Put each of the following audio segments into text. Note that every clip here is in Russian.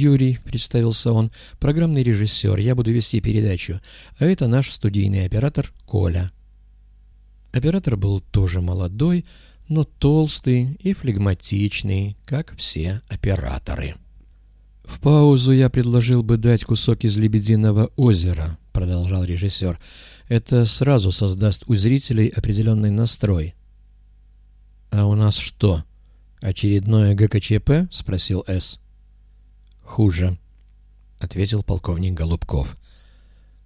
Юрий, представился он, программный режиссер, я буду вести передачу, а это наш студийный оператор Коля. Оператор был тоже молодой, но толстый и флегматичный, как все операторы. «В паузу я предложил бы дать кусок из «Лебединого озера», — продолжал режиссер. «Это сразу создаст у зрителей определенный настрой». «А у нас что, очередное ГКЧП?» — спросил С. «Хуже», — ответил полковник Голубков.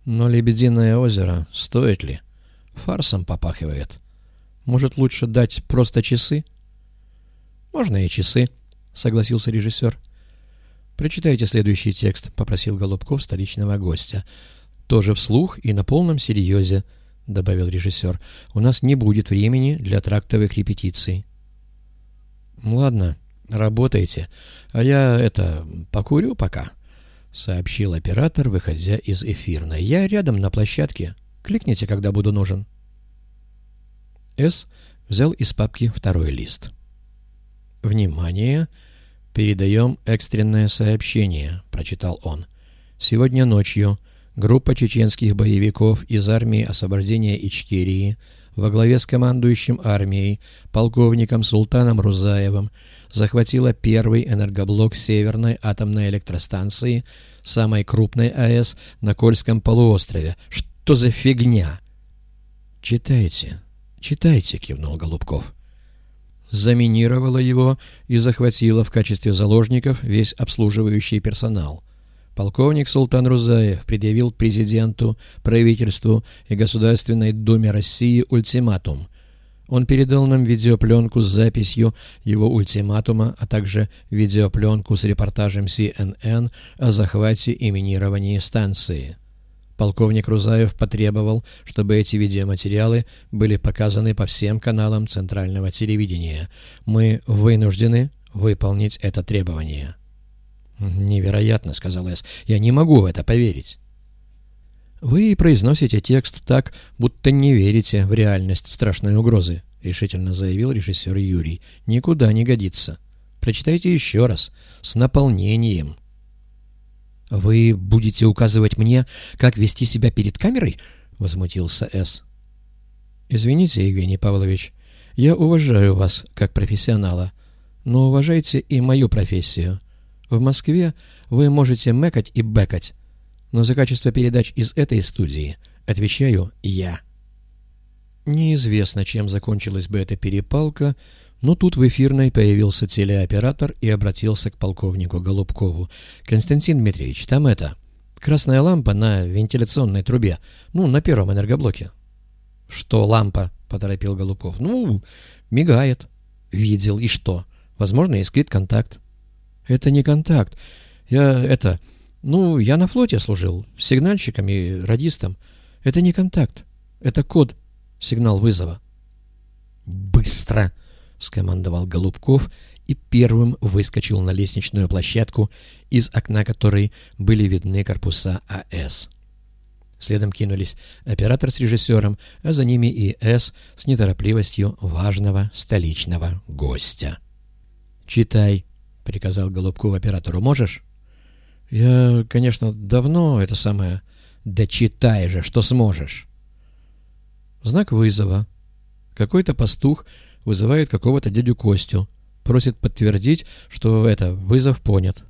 «Но «Лебединое озеро» стоит ли? Фарсом попахивает. Может, лучше дать просто часы?» «Можно и часы», — согласился режиссер. «Прочитайте следующий текст», — попросил Голубков столичного гостя. «Тоже вслух и на полном серьезе», — добавил режиссер. «У нас не будет времени для трактовых репетиций». «Ладно, работайте, а я, это, покурю пока», — сообщил оператор, выходя из эфирной. «Я рядом на площадке. Кликните, когда буду нужен». С взял из папки второй лист. «Внимание! Передаем экстренное сообщение», — прочитал он. «Сегодня ночью группа чеченских боевиков из армии освобождения Ичкерии во главе с командующим армией полковником Султаном Рузаевым захватила первый энергоблок Северной атомной электростанции, самой крупной АЭС на Кольском полуострове. Что за фигня? Читайте. «Читайте», — кивнул Голубков. Заминировала его и захватила в качестве заложников весь обслуживающий персонал. Полковник Султан Рузаев предъявил президенту, правительству и Государственной Думе России ультиматум. Он передал нам видеопленку с записью его ультиматума, а также видеопленку с репортажем CNN о захвате и минировании станции. Полковник Рузаев потребовал, чтобы эти видеоматериалы были показаны по всем каналам центрального телевидения. Мы вынуждены выполнить это требование. «Невероятно», — сказал Эс. «Я не могу в это поверить». «Вы произносите текст так, будто не верите в реальность страшной угрозы», — решительно заявил режиссер Юрий. «Никуда не годится. Прочитайте еще раз, с наполнением». «Вы будете указывать мне, как вести себя перед камерой?» — возмутился С. «Извините, Евгений Павлович, я уважаю вас как профессионала, но уважайте и мою профессию. В Москве вы можете мэкать и бэкать, но за качество передач из этой студии отвечаю я». Неизвестно, чем закончилась бы эта перепалка, но тут в эфирной появился телеоператор и обратился к полковнику Голубкову. «Константин Дмитриевич, там это... Красная лампа на вентиляционной трубе. Ну, на первом энергоблоке». «Что лампа?» — поторопил Голубков. «Ну, мигает». «Видел. И что? Возможно, искрит контакт». «Это не контакт. Я это... Ну, я на флоте служил. Сигнальщиком и радистом. Это не контакт. Это код. Сигнал вызова». «Быстро!» — скомандовал Голубков и первым выскочил на лестничную площадку, из окна которой были видны корпуса АЭС. Следом кинулись оператор с режиссером, а за ними и С с неторопливостью важного столичного гостя. «Читай», — приказал Голубков оператору. «Можешь?» «Я, конечно, давно это самое...» «Да читай же, что сможешь!» Знак вызова. Какой-то пастух вызывает какого-то дядю Костю. Просит подтвердить, что это, вызов понят.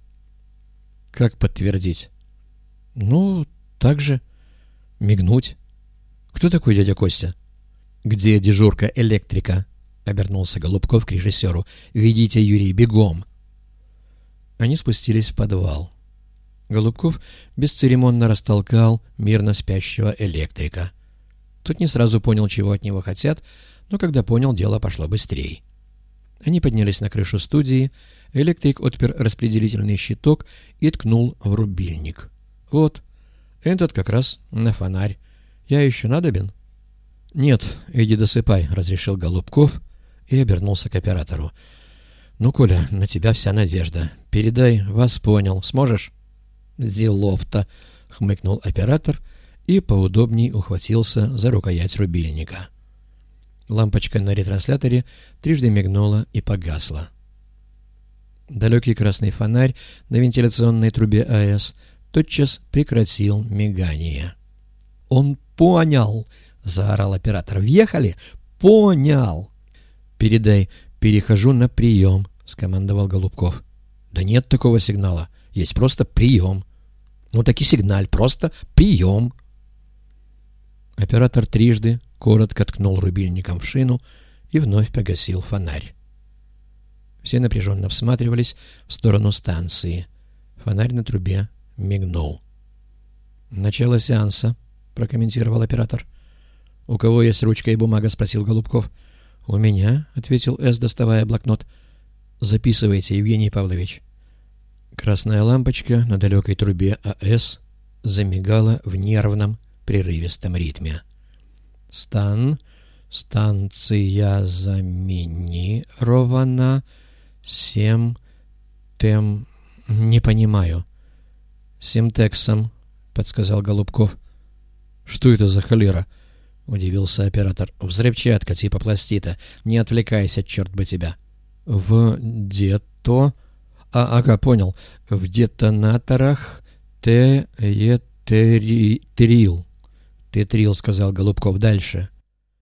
Как подтвердить? Ну, так же. Мигнуть. Кто такой дядя Костя? Где дежурка электрика? Обернулся Голубков к режиссеру. Ведите, Юрий, бегом. Они спустились в подвал. Голубков бесцеремонно растолкал мирно спящего электрика. Тот не сразу понял, чего от него хотят, но когда понял, дело пошло быстрее. Они поднялись на крышу студии, электрик отпер распределительный щиток и ткнул в рубильник. «Вот, этот как раз на фонарь. Я еще надобен?» «Нет, иди досыпай», — разрешил Голубков и обернулся к оператору. «Ну, Коля, на тебя вся надежда. Передай, вас понял. Сможешь?» «Делов-то», — хмыкнул оператор и поудобней ухватился за рукоять рубильника. Лампочка на ретрансляторе трижды мигнула и погасла. Далекий красный фонарь на вентиляционной трубе АЭС тотчас прекратил мигание. «Он понял!» — заорал оператор. «Въехали? Понял!» «Передай, перехожу на прием», — скомандовал Голубков. «Да нет такого сигнала. Есть просто прием». «Ну так и сигналь. Просто прием». Оператор трижды коротко ткнул рубильником в шину и вновь погасил фонарь. Все напряженно всматривались в сторону станции. Фонарь на трубе мигнул. «Начало сеанса», — прокомментировал оператор. «У кого есть ручка и бумага?» — спросил Голубков. «У меня», — ответил С, доставая блокнот. «Записывайте, Евгений Павлович». Красная лампочка на далекой трубе АС замигала в нервном, прерывистом ритме. «Стан, станция заминирована, Сем... Тем... Не понимаю. Семтексом, подсказал Голубков. Что это за холера? Удивился оператор. Взрывчатка типа пластита. Не отвлекайся, черт бы тебя. В дето... А, ага, понял. В детонаторах Т-Е-Трил. Тетрил, сказал Голубков. Дальше.